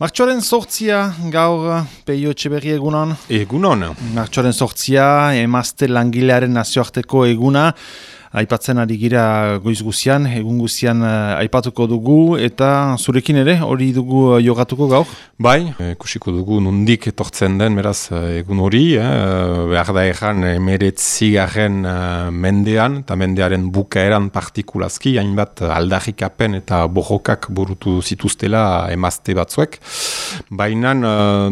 Martxoaren sortzia gaur peio etxeberri egunon. Egunon. Martxoaren sortzia emazte langilearen nazioarteko eguna. Aipatzen ari gira goiz guzian, egun guzian uh, aipatuko dugu eta zurekin ere hori dugu uh, jogatuko gaur? Bai, kusiko dugu nundik etortzen den beraz egun hori, eh, behar da egan emeretzi garen uh, mendean eta mendearen bukaeran partikulazki, hainbat aldarrikapen eta bohokak burutu zituztela emazte batzuek. Baina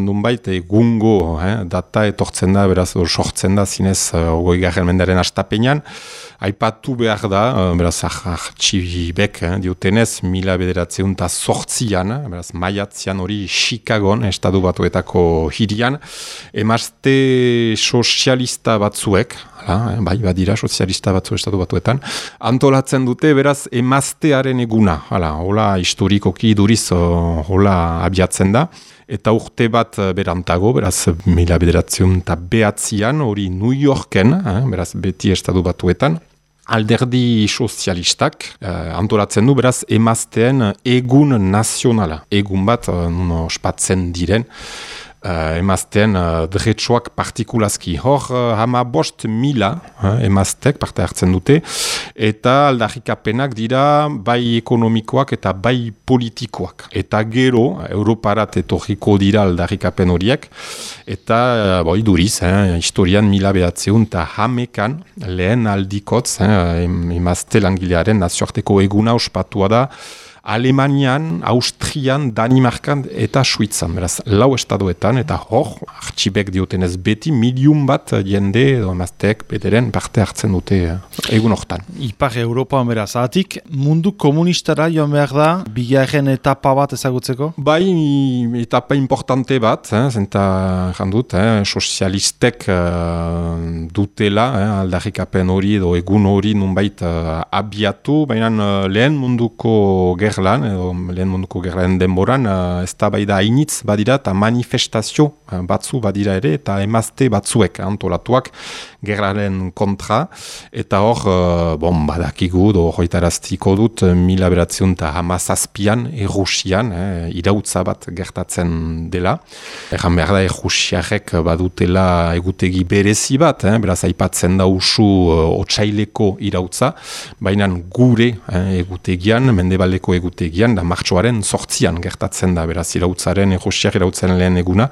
nunbait egungo eh, data etortzen da, beraz sortzen da zinez ogoi garen mendearen astapenean, Aipatu behar da, uh, beraz, artxibek, eh, diotenez, mila bederatzeun eta sortzian, eh, beraz, maiatzian hori Chicagoan, estadu batuetako hirian, emazte sozialista batzuek, hala, eh, bai, badira, sozialista batzu estadu batuetan, antolatzen dute, beraz, emaztearen eguna, hala, hola, historikoki duriz, hola, abiatzen da, eta urte bat berantago, beraz, mila bederatzeun eta behatzian, hori New Yorken, eh, beraz, beti estadu batuetan, alderdi sozialistak uh, antolatzen du beraz emazteen egun nazionala. Egun bat, uh, ospatzen diren, uh, emazten uh, dretsuak partikulazki. Hor, uh, hama bost mila uh, emaztek parte hartzen dute, eta aldarrikapenak dira bai ekonomikoak eta bai politikoak. Eta gero, Europarat etorriko dira aldarrikapen horiek, eta uh, boi duriz, eh, historian mila behatzeun eta hamekan lehen aldikotz, eh, emazte langilearen nazioarteko eguna ospatua da, Alemanian, Austrian, Danimarkan eta Suitzan, beraz, lau estadoetan, eta hor, artxibek diotenez beti, miliun bat jende, emazteek, bederen, parte hartzen dute eh, egun hortan. Ipar Europa, beraz, atik, mundu komunistara joan behar da, bigarren etapa bat ezagutzeko? Bai, etapa importante bat, eh, zenta jandut, eh, sozialistek eh, dutela, eh, aldarrikapen hori edo egun hori nunbait eh, abiatu, baina eh, lehen munduko gerlan, edo lehen munduko gerlan denboran, uh, ez da bai da hainitz badira eta manifestazio uh, batzu badira ere, eta emazte batzuek antolatuak gerlaren kontra, eta hor, uh, bon, badakigu, do hoitaraztiko dut, mila beratzion eta hamazazpian, errusian, eh, irautza bat gertatzen dela. Erran behar da, errusiarek badutela egutegi berezi bat, eh, beraz aipatzen da usu uh, otsaileko irautza, baina gure eh, egutegian, mendebaleko egutegian, da martxoaren sortzian gertatzen da, beraz, irautzaren, erosiak irautzaren lehen eguna.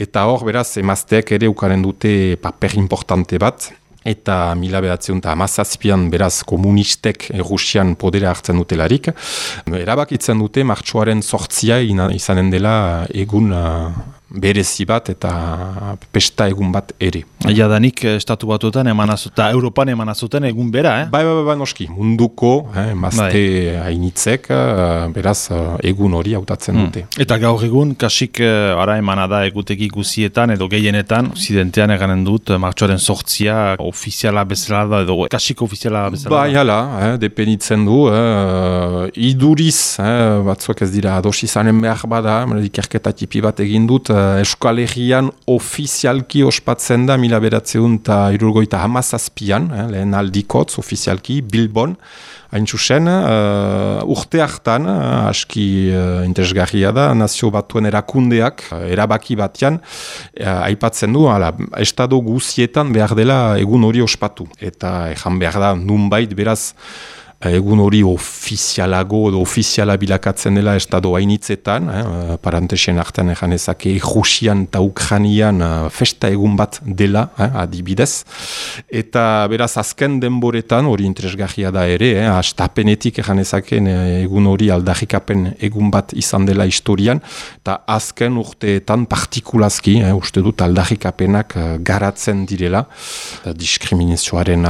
Eta hor, beraz, emazteek ere ukaren dute paper importante bat, eta mila behatzen eta amazazpian beraz komunistek Rusian podera hartzen dutelarik. Erabakitzen dute martxoaren sortzia izanen dela egun berezi bat eta pesta egun bat ere. Ja danik eh, estatu batuetan eman azuta, Europan eman azuten egun bera, eh? Bai, bai, bai, bai noski, munduko, eh, mazte bai. hainitzek, eh, beraz egun hori hautatzen hmm. dute. Eta gaur egun, kasik ara emana da egutegi guzietan edo gehienetan, zidentean eganen dut, martxoaren sortzia ofiziala bezala da edo kasik ofiziala bezala bai, da. Bai, hala, eh, depenitzen du, eh, iduriz, eh, batzuak ez dira adosi zanen behar bada, ikerketa tipi bat egin dut, Euskal Herrian ofizialki ospatzen da mila beratzeun eta irurgoita hamazazpian, eh, lehen aldikotz ofizialki, Bilbon, hain txusen, uh, urte hartan, uh, aski uh, interesgarria da, nazio batuen erakundeak, uh, erabaki batean, uh, aipatzen du, ala, estado guzietan behar dela egun hori ospatu. Eta ejan behar da, nunbait beraz, egun hori ofizialago edo ofiziala bilakatzen dela estado hainitzetan, eh, parantesen artean egan ezake Rusian eta Ukranian eh, festa egun bat dela, eh, adibidez. Eta beraz azken denboretan hori interesgarria da ere, eh, astapenetik egan ezaken eh, egun hori aldarrikapen egun bat izan dela historian, eta azken urteetan partikulazki, eh, uste dut aldarrikapenak eh, garatzen direla, diskriminazioaren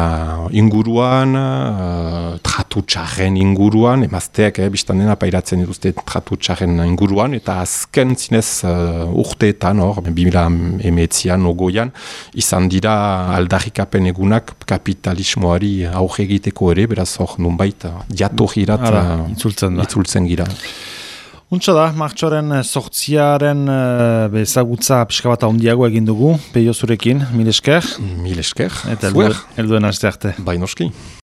inguruan, eh, tratu txarren inguruan, emazteak, eh, biztan dena pairatzen dituzte tratu txarren inguruan, eta azken zinez uh, urteetan, hor, bimila emetzian, ogoian, izan dira aldarrikapen egunak kapitalismoari auge egiteko ere, beraz hor, nunbait, jatorrirat uh, itzultzen, itzultzen gira. Untsa da, martxoren sortziaren uh, bezagutza pixka bat ahondiago egin dugu, peio zurekin, mil esker. Mil esker. Eta elduen aste arte. Bainoski.